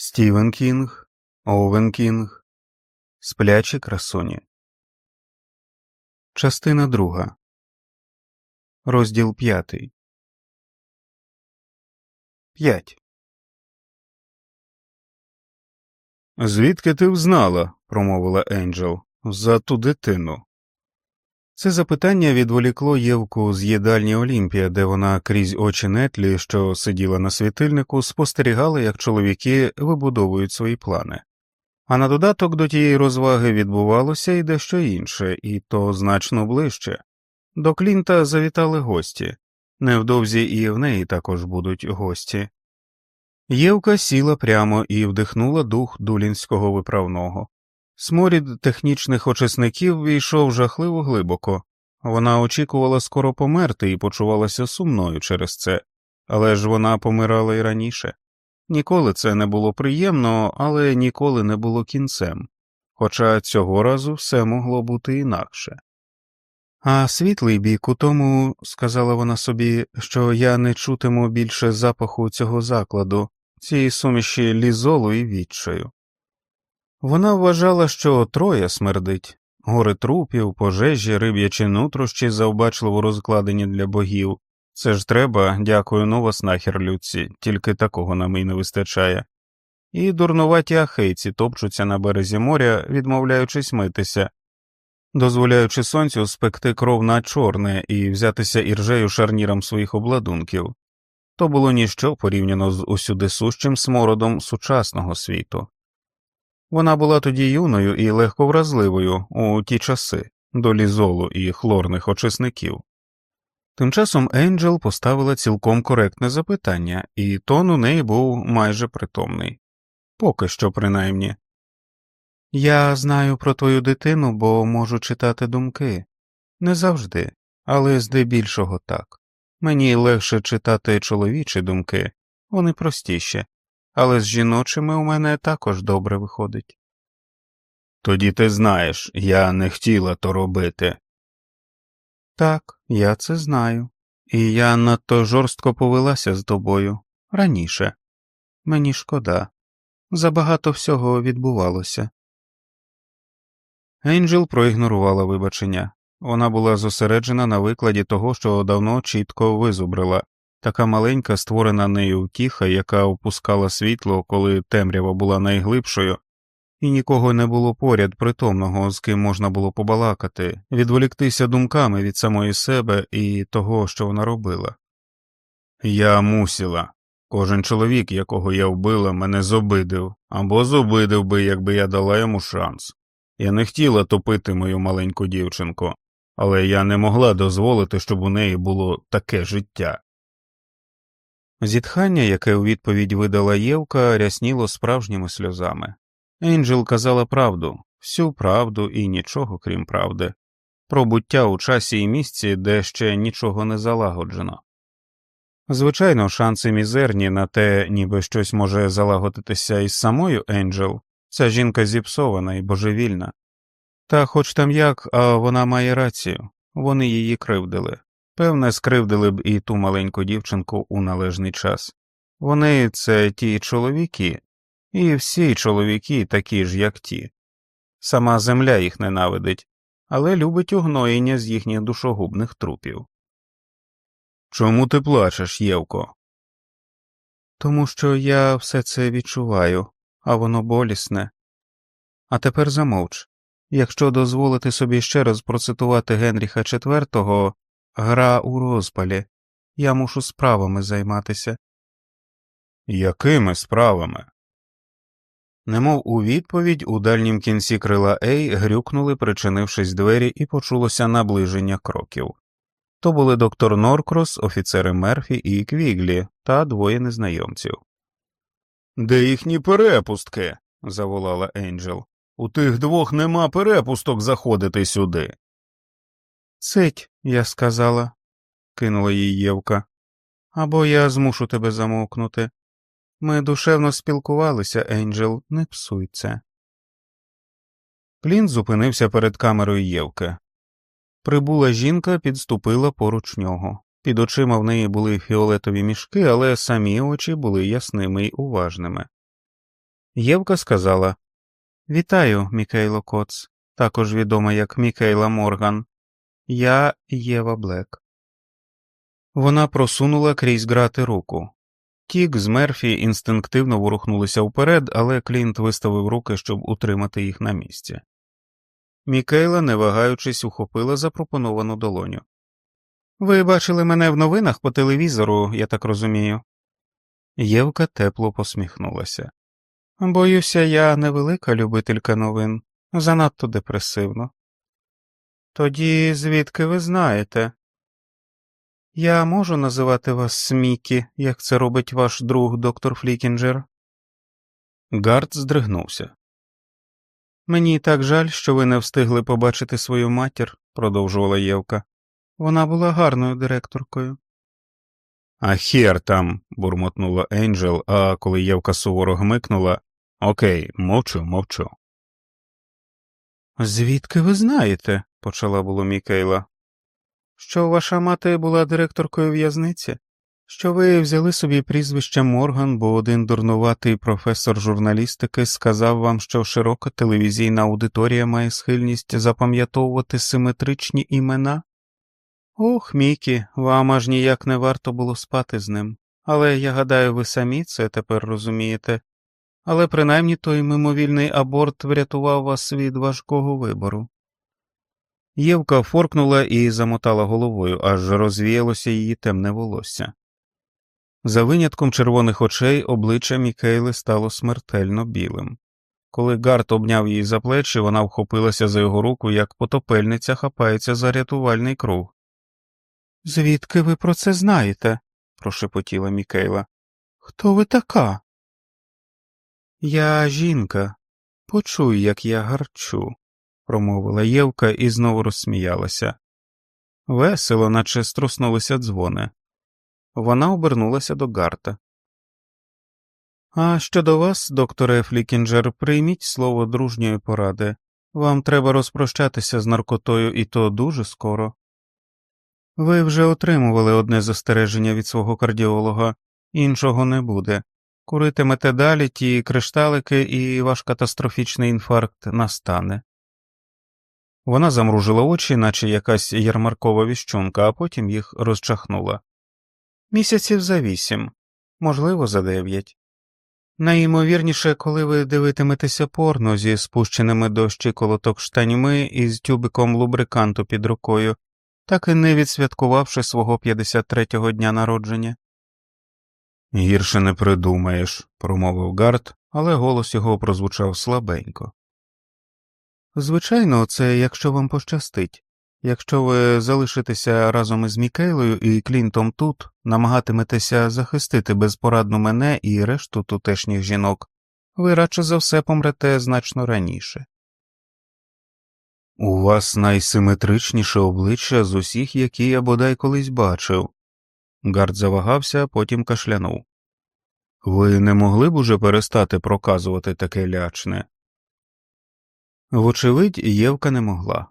Стівен Кінг, Овен Кінг, Сплячі красуні. Частина друга. Розділ п'ятий. П'ять. Звідки ти взнала? промовила Енджел. За ту дитину. Це запитання відволікло Євку з їдальні Олімпія, де вона крізь очі нетлі, що сиділа на світильнику, спостерігала, як чоловіки вибудовують свої плани. А на додаток до тієї розваги відбувалося і дещо інше, і то значно ближче. До Клінта завітали гості, невдовзі і в неї також будуть гості. Євка сіла прямо і вдихнула дух дулінського виправного. Сморід технічних очисників війшов жахливо глибоко, вона очікувала скоро померти і почувалася сумною через це, але ж вона помирала і раніше. Ніколи це не було приємно, але ніколи не було кінцем, хоча цього разу все могло бути інакше. А світлий бік у тому, сказала вона собі, що я не чутиму більше запаху цього закладу, цієї суміші лізолу і відчаю. Вона вважала, що троє смердить гори трупів, пожежі, риб'ячі нутрощі завбачливо розкладені для богів. Це ж треба, дякую, нова снахер людці, тільки такого нам і не вистачає. І дурнуваті ахейці топчуться на березі моря, відмовляючись митися, дозволяючи сонцю спекти кров на чорне і взятися іржею шарніром своїх обладунків. То було ніщо порівняно з усюди сущим смородом сучасного світу. Вона була тоді юною і легко вразливою у ті часи до лізолу і хлорних очисників. Тим часом Енджел поставила цілком коректне запитання, і тон у неї був майже притомний. Поки що, принаймні. Я знаю про твою дитину, бо можу читати думки. Не завжди, але здебільшого так. Мені легше читати чоловічі думки, вони простіші, але з жіночими у мене також добре виходить. Тоді ти знаєш, я не хотіла то робити. Так, я це знаю, і я надто жорстко повелася з тобою раніше. Мені шкода. Забагато всього відбувалося. Енджел проігнорувала вибачення. Вона була зосереджена на викладі того, що давно чітко визубрила, така маленька створена нею втіха, яка опускала світло, коли темрява була найглибшою, і нікого не було поряд притомного, з ким можна було побалакати, відволіктися думками від самої себе і того, що вона робила. Я мусила. Кожен чоловік, якого я вбила, мене зобидив, або зобидив би, якби я дала йому шанс. Я не хотіла топити мою маленьку дівчинку, але я не могла дозволити, щоб у неї було таке життя. Зітхання, яке у відповідь видала Євка, рясніло справжніми сльозами. Енджел казала правду, всю правду і нічого крім правди, про буття у часі і місці, де ще нічого не залагоджено. Звичайно, шанси мізерні на те, ніби щось може залагодитися із самою Енджел, ця жінка зіпсована і божевільна. Та хоч там як, а вона має рацію, вони її кривдили. Певне, скривдили б і ту маленьку дівчинку у належний час. Вони це ті чоловіки, і всі чоловіки такі ж, як ті. Сама земля їх ненавидить, але любить угноєння з їхніх душогубних трупів. Чому ти плачеш, Євко? Тому що я все це відчуваю, а воно болісне. А тепер замовч якщо дозволити собі ще раз процитувати Генріха IV, гра у розпалі, я мушу справами займатися. Якими справами? Немов у відповідь у дальнім кінці крила Ей грюкнули, причинившись двері, і почулося наближення кроків. То були доктор Норкрос, офіцери Мерфі і Квіглі та двоє незнайомців. Де їхні перепустки? заволала Енджел. У тих двох нема перепусток заходити сюди. Цить, я сказала, кинула їй Євка, або я змушу тебе замовкнути. Ми душевно спілкувалися, Енджел, не псуй це. Плін зупинився перед камерою Євки. Прибула жінка, підступила поруч нього. Під очима в неї були фіолетові мішки, але самі очі були ясними й уважними. Євка сказала Вітаю, Мікейло Коц, також відома як Мікейла Морган. Я Єва Блек. Вона просунула крізь грати руку. Тік з Мерфі інстинктивно ворухнулися вперед, але Клінт виставив руки, щоб утримати їх на місці. Мікейла, не вагаючись, ухопила запропоновану долоню. Ви бачили мене в новинах по телевізору, я так розумію. Євка тепло посміхнулася. Боюся, я невелика любителька новин, занадто депресивно. Тоді звідки ви знаєте? Я можу називати вас Смікі, як це робить ваш друг доктор Флікінджер? Гард здригнувся. Мені так жаль, що ви не встигли побачити свою матір, продовжувала Євка. Вона була гарною директоркою. А хер там, бурмотнула Енджел, а коли Євка суворо гмикнула Окей, мовчу, мовчу. Звідки ви знаєте, почала було Мікейла, що ваша мати була директоркою в'язниці, що ви взяли собі прізвище Морган, бо один дурнуватий професор журналістики сказав вам, що широка телевізійна аудиторія має схильність запам'ятовувати симетричні імена? Ох, Мікі, вам аж ніяк не варто було спати з ним, але я гадаю, ви самі це тепер розумієте, але принаймні той мимовільний аборт врятував вас від важкого вибору. Євка форкнула і замотала головою, аж розвіялося її темне волосся. За винятком червоних очей обличчя Мікейли стало смертельно білим. Коли Гарт обняв її за плечі, вона вхопилася за його руку, як потопельниця хапається за рятувальний круг. Звідки ви про це знаєте? прошепотіла Мікейла. Хто ви така? Я жінка. Почуй, як я гарчу, промовила Євка і знову розсміялася. Весело, наче струснулися дзвони. Вона обернулася до Гарта. А щодо вас, докторе Флікінджер, прийміть слово дружньої поради. Вам треба розпрощатися з наркотою, і то дуже скоро. Ви вже отримували одне застереження від свого кардіолога, іншого не буде. Куритимете далі ті кришталики, і ваш катастрофічний інфаркт настане. Вона замружила очі, наче якась ярмаркова віщунка, а потім їх розчахнула. Місяців за вісім, можливо, за дев'ять. Найімовірніше, коли ви дивитиметеся порно зі спущеними до щиколоток штаньми і з тюбиком лубриканту під рукою, так і не відсвяткувавши свого 53-го дня народження. Гірше не придумаєш, промовив Гарт, але голос його прозвучав слабенько. Звичайно, це якщо вам пощастить. Якщо ви залишитеся разом із Мікейлою і Клінтом тут, намагатиметеся захистити безпорадну мене і решту тутешніх жінок, ви радше за все помрете значно раніше. У вас найсиметричніше обличчя з усіх, які я бодай колись бачив. Гард завагався, потім кашлянув. Ви не могли б уже перестати проказувати таке лячне? Вочевидь, Євка не могла.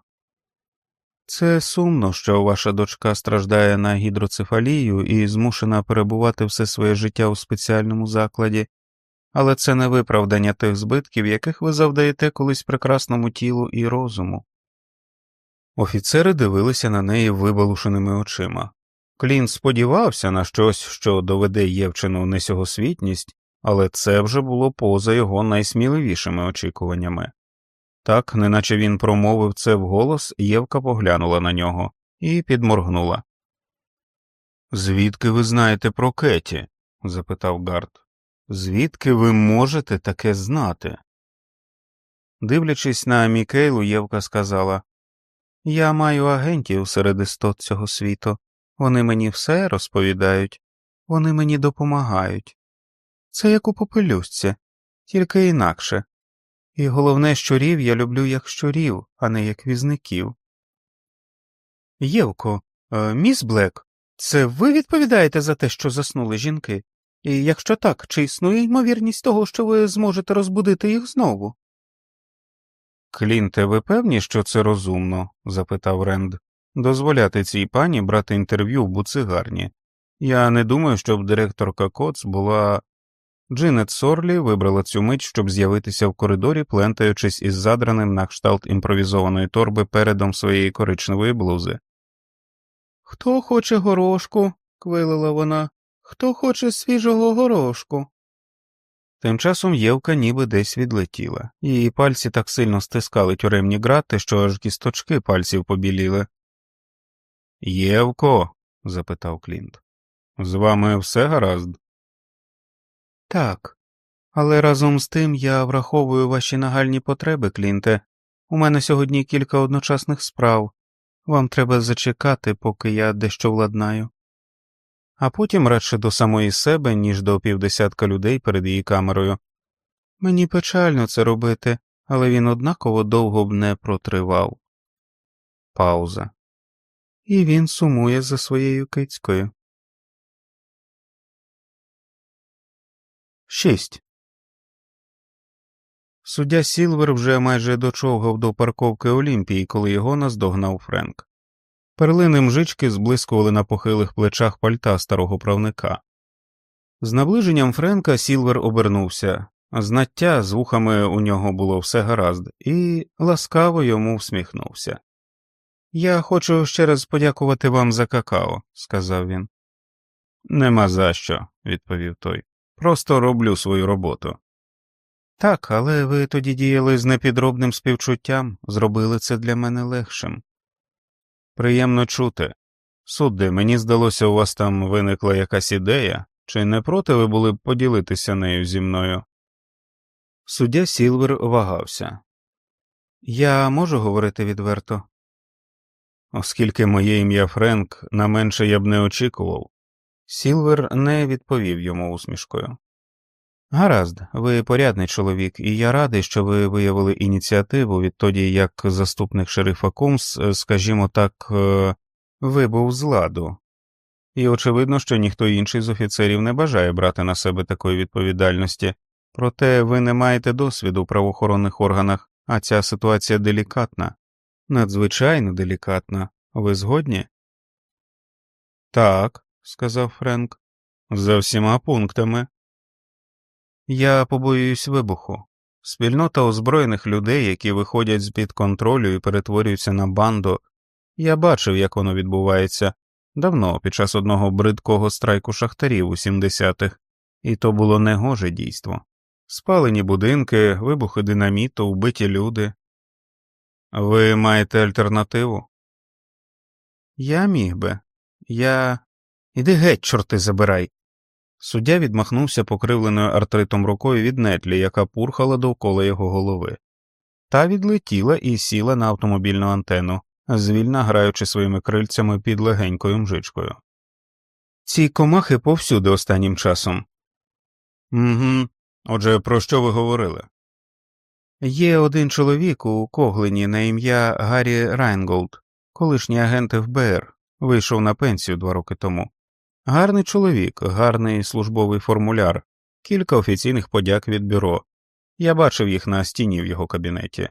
Це сумно, що ваша дочка страждає на гідроцефалію і змушена перебувати все своє життя у спеціальному закладі, але це не виправдання тих збитків, яких ви завдаєте колись прекрасному тілу і розуму. Офіцери дивилися на неї вибалушеними очима. Клін сподівався на щось, що доведе Євчину несьогосвітність, але це вже було поза його найсміливішими очікуваннями. Так, неначе він промовив це вголос, Євка поглянула на нього і підморгнула. Звідки ви знаєте про Кеті? запитав Гард. Звідки ви можете таке знати? Дивлячись на Мікейлу, Євка сказала Я маю агентів серед істот цього світу. Вони мені все розповідають, вони мені допомагають. Це як у попелюстці, тільки інакше. І головне, щурів я люблю як щурів, а не як візників. Євко, е, міс Блек, це ви відповідаєте за те, що заснули жінки? І якщо так, чи існує ймовірність того, що ви зможете розбудити їх знову? Клінте, ви певні, що це розумно? запитав Ренд. Дозволяти цій пані брати інтерв'ю в буцигарні. Я не думаю, щоб директорка Коц була. Джинет Сорлі вибрала цю мить, щоб з'явитися в коридорі, плентаючись із задраним на кшталт імпровізованої торби передом своєї коричневої блузи. Хто хоче горошку? квилила вона. Хто хоче свіжого горошку? Тим часом Євка ніби десь відлетіла, її пальці так сильно стискали тюремні грати, що аж кісточки пальців побіліли. Євко? запитав Клінт. З вами все гаразд? Так, але разом з тим я враховую ваші нагальні потреби, Клінте. У мене сьогодні кілька одночасних справ. Вам треба зачекати, поки я дещо владнаю. А потім радше до самої себе, ніж до півдесятка людей перед її камерою. Мені печально це робити, але він однаково довго б не протривав. Пауза. І він сумує за своєю кицькою. 6. Суддя Сілвер вже майже дочовгав до парковки Олімпії, коли його наздогнав Френк. Перлини мжички зблискували на похилих плечах пальта старого правника. З наближенням Френка Сілвер обернувся, знаття з вухами у нього було все гаразд, і ласкаво йому всміхнувся. Я хочу ще раз подякувати вам за какао, сказав він. Нема за що, відповів той. Просто роблю свою роботу. Так, але ви тоді діяли з непідробним співчуттям, зробили це для мене легшим. Приємно чути. Судди, мені здалося, у вас там виникла якась ідея, чи не проти ви були б поділитися нею зі мною? Суддя Сілвер вагався. Я можу говорити відверто? Оскільки моє ім'я Френк на менше я б не очікував, Сілвер не відповів йому усмішкою. Гаразд, ви порядний чоловік, і я радий, що ви виявили ініціативу відтоді, як заступник шерифа Кумс, скажімо так, е, вибув з ладу. І очевидно, що ніхто інший з офіцерів не бажає брати на себе такої відповідальності, проте ви не маєте досвіду в правоохоронних органах, а ця ситуація делікатна, надзвичайно делікатна. Ви згодні? Так сказав Френк, за всіма пунктами. Я побоююсь вибуху. Спільнота озброєних людей, які виходять з під контролю і перетворюються на банду. Я бачив, як воно відбувається давно, під час одного бридкого страйку шахтарів у 70-х, і то було негоже дійство. Спалені будинки, вибухи динаміту, вбиті люди. Ви маєте альтернативу? Я міг би. Я Іди геть, чорти забирай. Суддя відмахнувся покривленою артритом рукою від нетлі, яка пурхала довкола його голови. Та відлетіла і сіла на автомобільну антенну, звільна граючи своїми крильцями під легенькою мжичкою. Ці комахи повсюди останнім часом. «Угу. Отже, про що ви говорили? Є один чоловік у Коглині на ім'я Гаррі Райнголд, колишній агент ФБР, вийшов на пенсію два роки тому. Гарний чоловік, гарний службовий формуляр, кілька офіційних подяк від бюро. Я бачив їх на стіні в його кабінеті.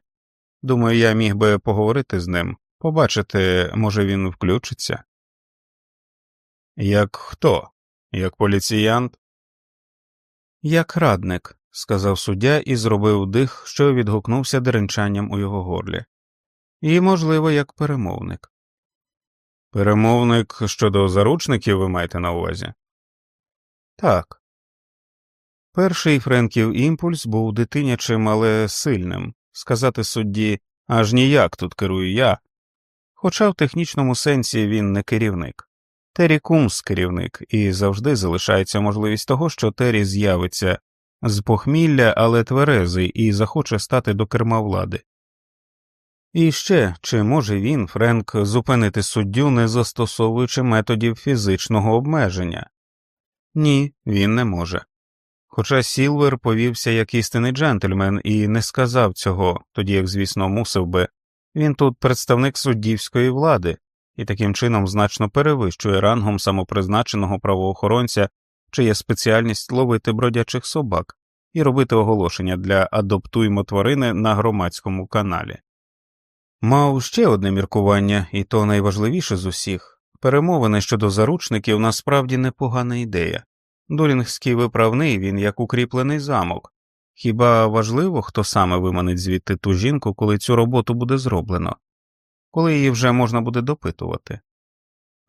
Думаю, я міг би поговорити з ним, побачити, може, він включиться. Як хто? Як поліціянт? Як радник, сказав суддя і зробив дих, що відгукнувся деренчанням у його горлі, і, можливо, як перемовник. Перемовник щодо заручників ви маєте на увазі? Так. Перший Френків імпульс був дитинячим, але сильним сказати судді аж ніяк тут керую я. Хоча в технічному сенсі він не керівник. Террі Кумс керівник, і завжди залишається можливість того, що Террі з'явиться з похмілля, але тверезий, і захоче стати до керма влади. І ще чи може він, Френк, зупинити суддю, не застосовуючи методів фізичного обмеження? Ні, він не може. Хоча Сілвер повівся як істинний джентльмен і не сказав цього, тоді як, звісно, мусив би, він тут представник суддівської влади і таким чином значно перевищує рангом самопризначеного правоохоронця, чиє спеціальність ловити бродячих собак і робити оголошення для адоптуймо тварини на громадському каналі. Мав ще одне міркування, і то найважливіше з усіх перемовини щодо заручників насправді непогана ідея, Дурінгський виправний він як укріплений замок. Хіба важливо, хто саме виманить звідти ту жінку, коли цю роботу буде зроблено, коли її вже можна буде допитувати?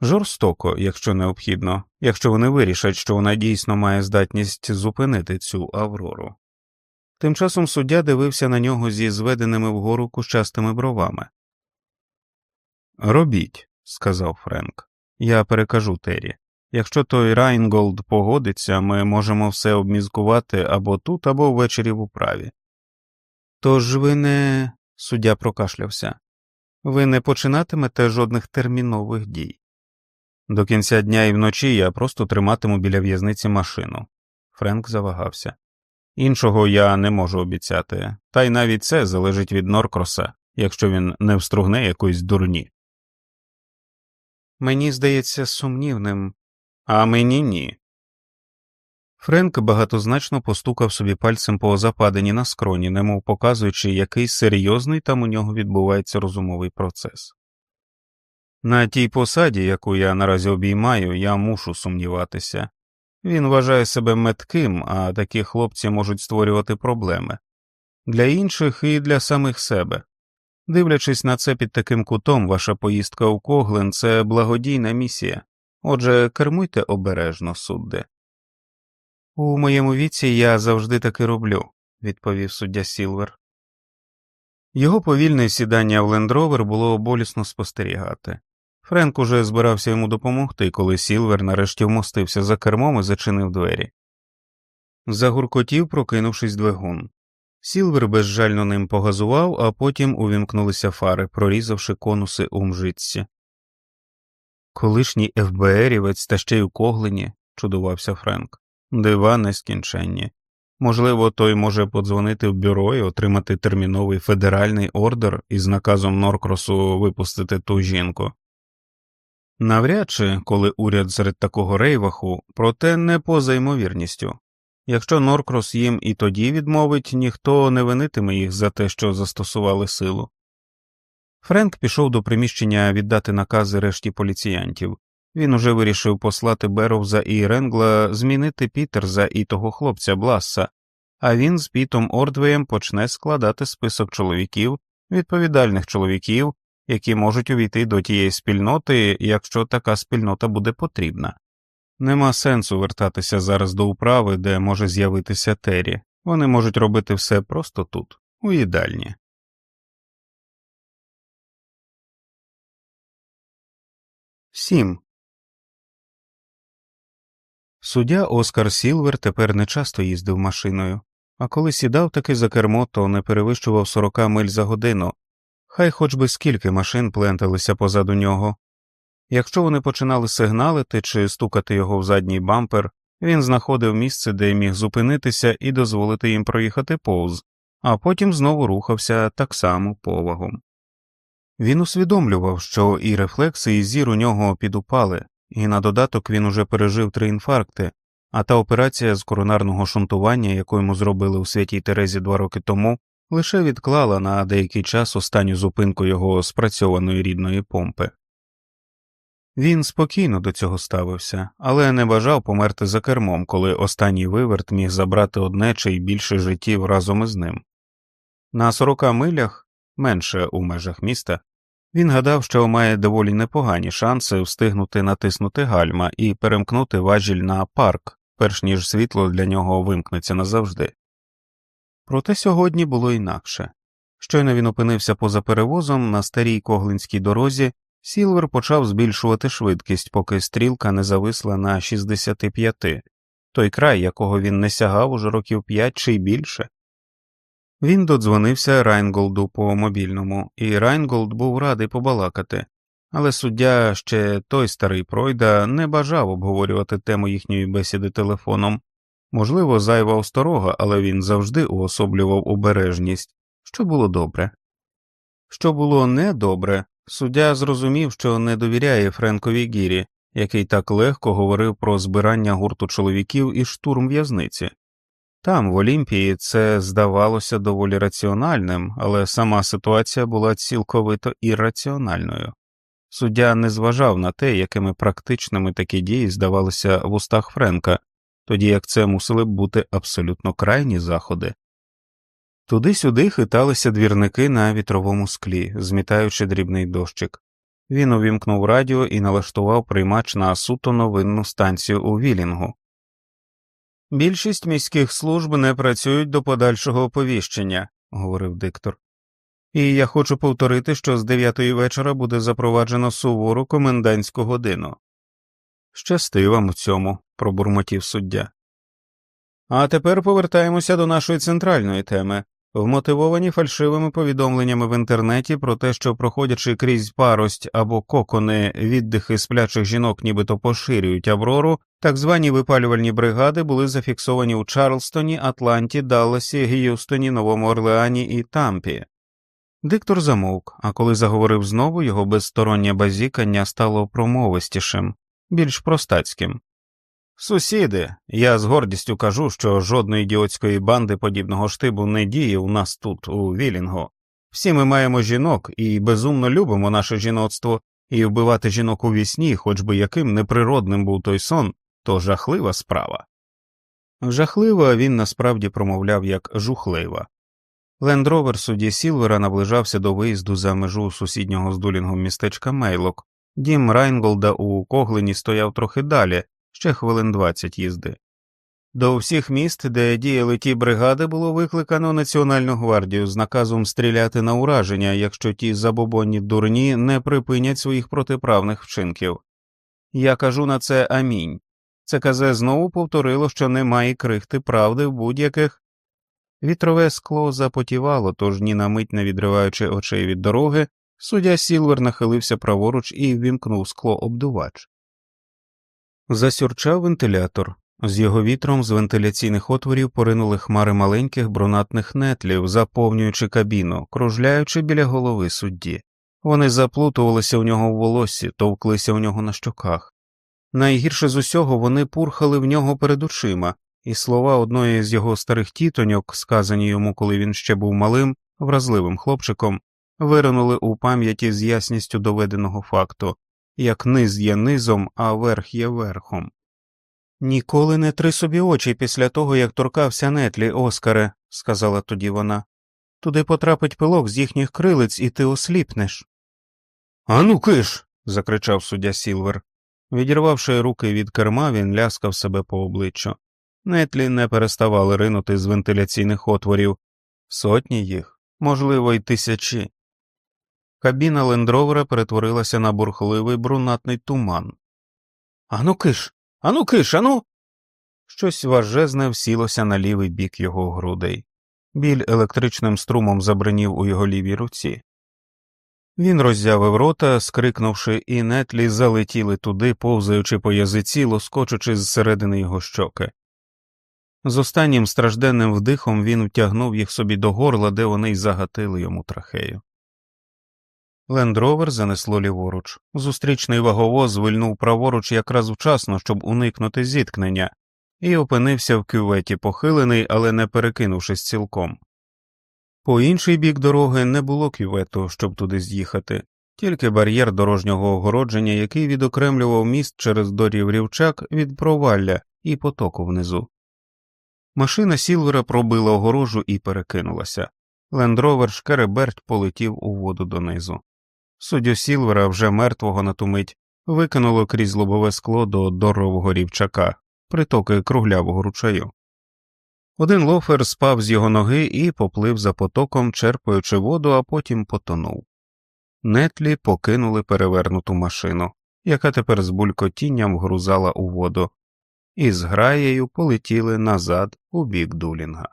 Жорстоко, якщо необхідно, якщо вони вирішать, що вона дійсно має здатність зупинити цю Аврору. Тим часом суддя дивився на нього зі зведеними вгору кущастими бровами. Робіть, сказав Френк, я перекажу Террі. Якщо той Райнголд погодиться, ми можемо все обмізкувати або тут, або ввечері в управі. Тож ви не. суддя прокашлявся, ви не починатимете жодних термінових дій. До кінця дня і вночі я просто триматиму біля в'язниці машину. Френк завагався. Іншого я не можу обіцяти, та й навіть це залежить від Норкроса, якщо він не встругне якоїсь дурні. Мені здається сумнівним, а мені ні. Френк багатозначно постукав собі пальцем по западині на скроні, немов показуючи, який серйозний там у нього відбувається розумовий процес. На тій посаді, яку я наразі обіймаю, я мушу сумніватися. Він вважає себе метким, а такі хлопці можуть створювати проблеми для інших і для самих себе. Дивлячись на це під таким кутом, ваша поїздка у Коглен це благодійна місія. Отже, кермуйте обережно, судде. У моєму віці я завжди таки роблю, відповів суддя Сілвер. Його повільне сідання в лендровер було болісно спостерігати. Френк уже збирався йому допомогти, коли Сілвер нарешті вмостився за кермом і зачинив двері. Загуркотів, прокинувшись двигун. Сілвер безжально ним погазував, а потім увімкнулися фари, прорізавши конуси у мжитці. Колишній ФБРівець та ще й у Коглені, чудувався Френк, дива нескінченні. Можливо, той може подзвонити в бюро і отримати терміновий федеральний ордер із наказом Норкросу випустити ту жінку. Навряд чи, коли уряд серед такого рейваху, проте не поза ймовірністю. Якщо Норкрос їм і тоді відмовить, ніхто не винитиме їх за те, що застосували силу. Френк пішов до приміщення віддати накази решті поліціянтів. Він уже вирішив послати Беровза і Ренгла змінити Пітерза і того хлопця Бласса, а він з Пітом Ордвеєм почне складати список чоловіків, відповідальних чоловіків, які можуть увійти до тієї спільноти, якщо така спільнота буде потрібна. Нема сенсу вертатися зараз до управи, де може з'явитися Террі. Вони можуть робити все просто тут, у їдальні. Сім. Суддя Оскар Сілвер тепер не часто їздив машиною, а коли сідав таки за кермо, то не перевищував 40 миль за годину, хай хоч би скільки машин пленталися позаду нього. Якщо вони починали сигналити чи стукати його в задній бампер, він знаходив місце, де міг зупинитися і дозволити їм проїхати повз, а потім знову рухався так само повагом. Він усвідомлював, що і рефлекси, і зір у нього підупали, і на додаток він уже пережив три інфаркти, а та операція з коронарного шунтування, яку йому зробили у святій Терезі два роки тому, лише відклала на деякий час останню зупинку його спрацьованої рідної помпи. Він спокійно до цього ставився, але не бажав померти за кермом, коли останній виверт міг забрати одне чи й більше життів разом із ним. На сорока милях, менше у межах міста, він гадав, що має доволі непогані шанси встигнути натиснути гальма і перемкнути важіль на парк, перш ніж світло для нього вимкнеться назавжди. Проте сьогодні було інакше. Щойно він опинився поза перевозом на старій коглинській дорозі, Сілвер почав збільшувати швидкість, поки стрілка не зависла на 65, той край, якого він не сягав уже років п'ять чи й більше. Він додзвонився Райнголду по мобільному, і Райнголд був радий побалакати, але суддя ще той старий пройда не бажав обговорювати тему їхньої бесіди телефоном. Можливо, зайва осторога, але він завжди уособлював обережність, що було добре. Що було недобре, суддя зрозумів, що не довіряє Френкові Гірі, який так легко говорив про збирання гурту чоловіків і штурм в'язниці. Там, в Олімпії, це здавалося доволі раціональним, але сама ситуація була цілковито ірраціональною. Суддя не зважав на те, якими практичними такі дії здавалися в устах Френка, тоді як це мусили б бути абсолютно крайні заходи. Туди-сюди хиталися двірники на вітровому склі, змітаючи дрібний дощик. Він увімкнув радіо і налаштував приймач на суто новинну станцію у Вілінгу. Більшість міських служб не працюють до подальшого оповіщення, говорив диктор. І я хочу повторити, що з дев'ятої вечора буде запроваджено сувору комендантську годину. Щасти вам у цьому, пробурмотів суддя. А тепер повертаємося до нашої центральної теми, вмотивовані фальшивими повідомленнями в інтернеті про те, що, проходячи крізь парость або кокони віддихи сплячих жінок, нібито поширюють Аврору, так звані випалювальні бригади були зафіксовані у Чарлстоні, Атланті, Далласі, Г'юстоні, Новому Орлеані і Тампі. Диктор замовк, а коли заговорив знову, його безстороннє базікання стало промовистішим, більш простацьким. Сусіди, я з гордістю кажу, що жодної ідіотської банди подібного штибу не діє у нас тут, у Вілінгу. Всі ми маємо жінок і безумно любимо наше жіноцтво, і вбивати жінок у вісні, хоч би яким неприродним був той сон, то жахлива справа. Жахлива він насправді промовляв як жухлива. Лендровер судді Сілвера наближався до виїзду за межу сусіднього з дулінгом містечка Мейлок. Дім Райнголда у Коглині стояв трохи далі, ще хвилин двадцять їзди. До всіх міст, де діяли ті бригади, було викликано Національну гвардію з наказом стріляти на ураження, якщо ті забобонні дурні не припинять своїх протиправних вчинків. Я кажу на це амінь. ЦКЗ знову повторило, що немає крихти правди в будь-яких. Вітрове скло запотівало, тож ні на мить не відриваючи очей від дороги, суддя Сілвер нахилився праворуч і ввімкнув скло обдувач. Засюрчав вентилятор. З його вітром з вентиляційних отворів поринули хмари маленьких брунатних нетлів, заповнюючи кабіну, кружляючи біля голови судді. Вони заплутувалися у нього в волоссі, товклися у нього на щоках. Найгірше з усього вони пурхали в нього перед очима, і слова одної з його старих тітоньок, сказані йому, коли він ще був малим, вразливим хлопчиком, виринули у пам'яті з ясністю доведеного факту як низ є низом, а верх є верхом. Ніколи не три собі очі після того, як торкався нетлі, Оскаре, сказала тоді вона. Туди потрапить пилок з їхніх крилиць, і ти осліпнеш. Ану киш. закричав суддя Сілвер. Відірвавши руки від керма, він ляскав себе по обличчю. Нетлі не переставали ринути з вентиляційних отворів, сотні їх, можливо, й тисячі. Кабіна лендровера перетворилася на бурхливий брунатний туман. Ану киш, ану киш, ану. Щось важезне всілося на лівий бік його грудей. Біль електричним струмом забринів у його лівій руці. Він роззявив рота, скрикнувши, і нетлі залетіли туди, повзаючи по язиці, лоскочучи зсередини його щоки. З останнім стражденним вдихом він втягнув їх собі до горла, де вони й загатили йому трахею. Лендровер занесло ліворуч. Зустрічний ваговоз вильнув праворуч якраз вчасно, щоб уникнути зіткнення, і опинився в кюветі похилений, але не перекинувшись цілком. По інший бік дороги не було кювету, щоб туди з'їхати, тільки бар'єр дорожнього огородження, який відокремлював міст через дорів рівчак від провалля і потоку внизу. Машина Сілвера пробила огорожу і перекинулася. Лендровер шкереберть полетів у воду донизу. Суддю Сілвера, вже мертвого на ту мить, викинуло крізь лобове скло до дорового рівчака, притоки круглявого ручаю. Один лофер спав з його ноги і поплив за потоком, черпаючи воду, а потім потонув. Нетлі покинули перевернуту машину, яка тепер з булькотінням грузала у воду, і з граєю полетіли назад у бік дулінга.